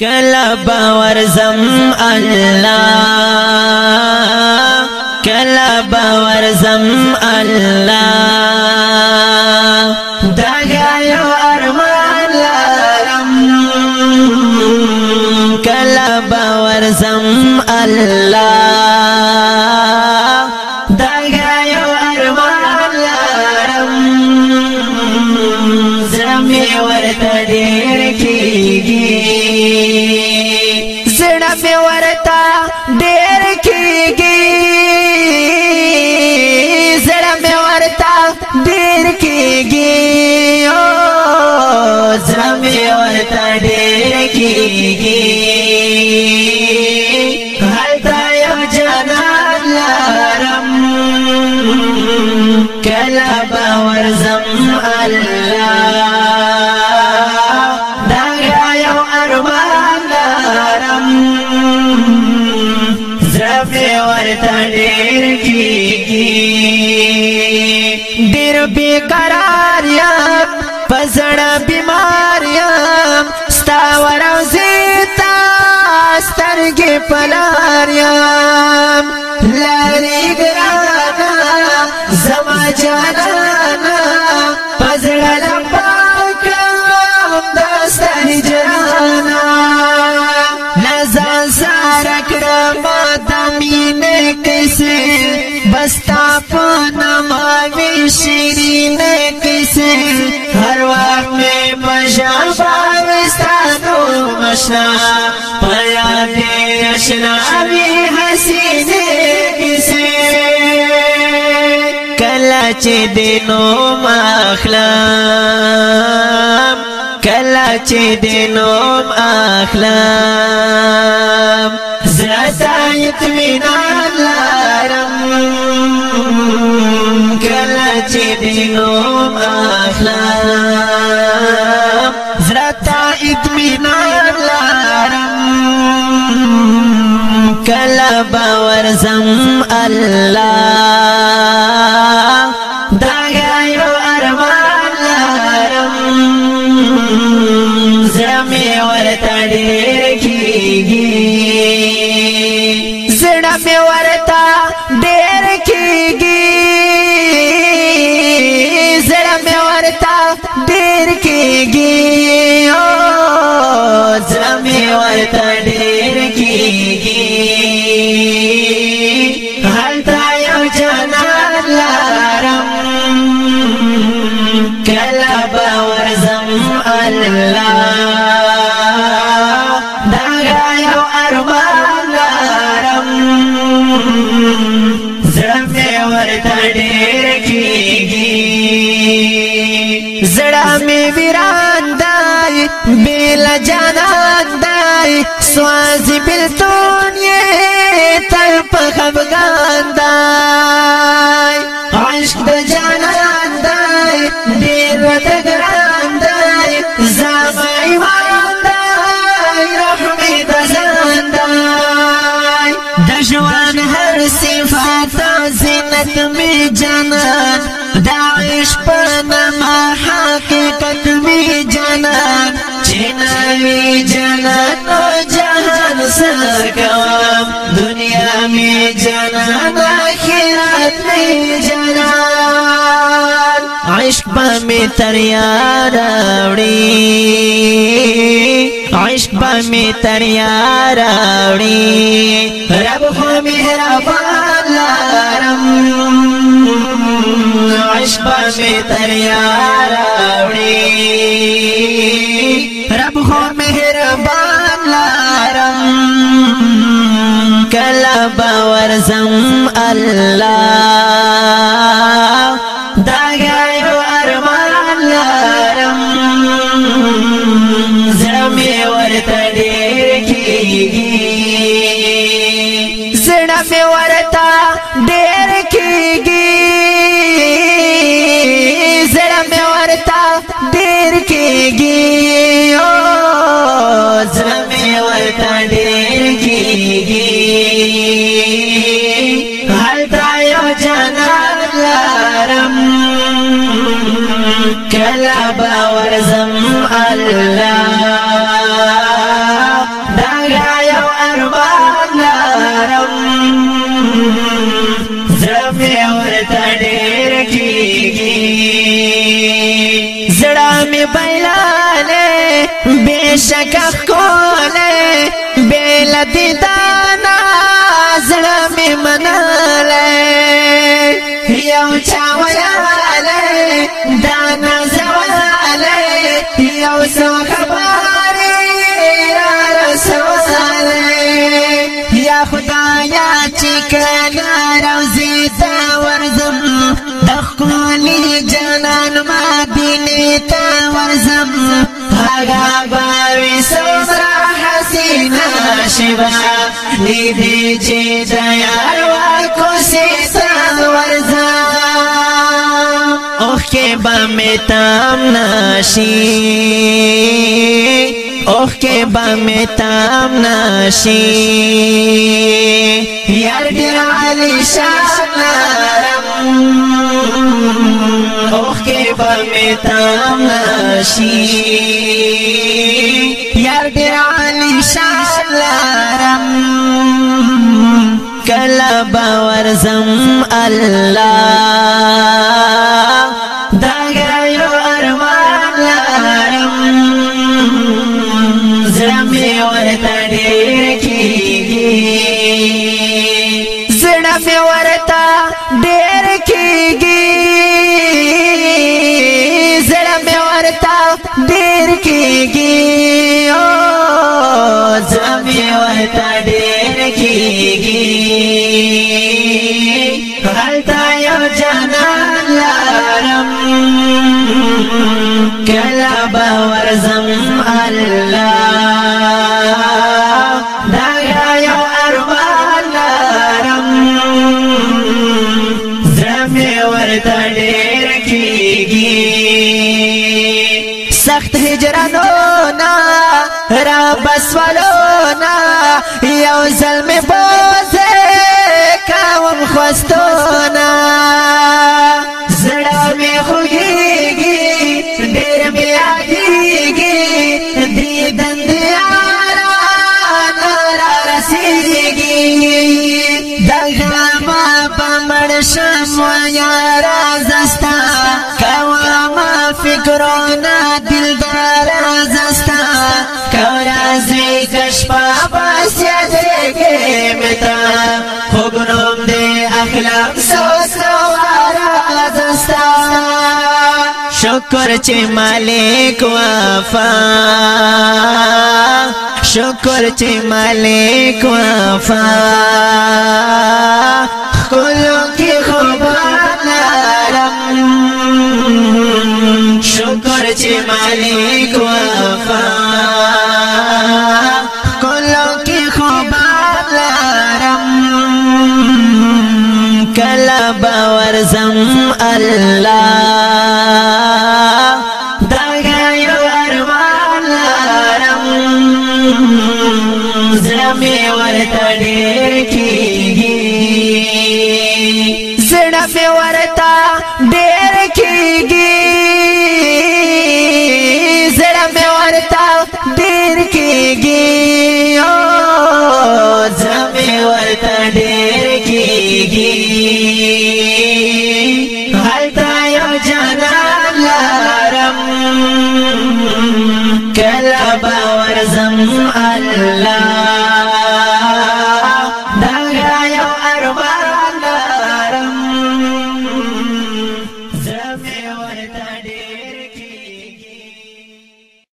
کلا باور زم الله کلا باور زم الله دا غایو ارمان کلا باور زم الله کلا باور زم الله دا یو ارمان لرم زرف ورته ډیر کیږي ډیر بیقرار یا پزړه بیمار یا ستا وروزیتا سترګې پلار یا لای نشنا پیا دې اشنا وی حسینه کیسه کلا چې دینو مخلم کلا چې دینو مخلم کلا باور زم الله زړه می ویران دای بیل جانان دای سوازی بلتون یې تر په خفغان دای عشق د جانان دای ډیر وتګ جانان چنوی جانان و جهان سرکوام دنیا می جانان آخرت می جانان عشق با می تریار اوڑی عشق با می تریار اوڑی رب خو مهربان شپه می دریا راوړي رب خو مهربان لارم کلا باور زم الله کلا باور زم الله دا یو ارمان لرم زړه مې ورته ډېر کېږي زړه مې بایلاله بېشک ښکلې بې له دیدانه زړه مې مناله یو چا ولاړه یو سو خبر را رسوله یا خدایا چې کله روزي دا ورزم د خوني جنان ما دینه تا ورزم هغه باوي سوسره حسینا شوا نیدې چې دا یار وا کو سي بم تام ناشی اوخ کے بم تام ناشی یار علی اوخ کے یاد علیشا سلارم اوہ علی مشی کلا باور زم اللہ Danga کلا باور زم الله دا یو ارمان لرم زم ورته ډیر کیږي سخت هجرانو نا را بسولو نا یو ظلم بوزه کاوم خوستو شم و یارا زستا کوا ما فکرونا دلدار زستا کورا زوی کشپا باس یدرگی متا خوبنوم دی اخلاق سوس نوارا زستا شکر چې مالک وفا شکر چې مالک وفا باور زم الله دا یو ارمان لرم زم ورته ډیر کیږي زړه مې ورته ډیر کیږي azam allah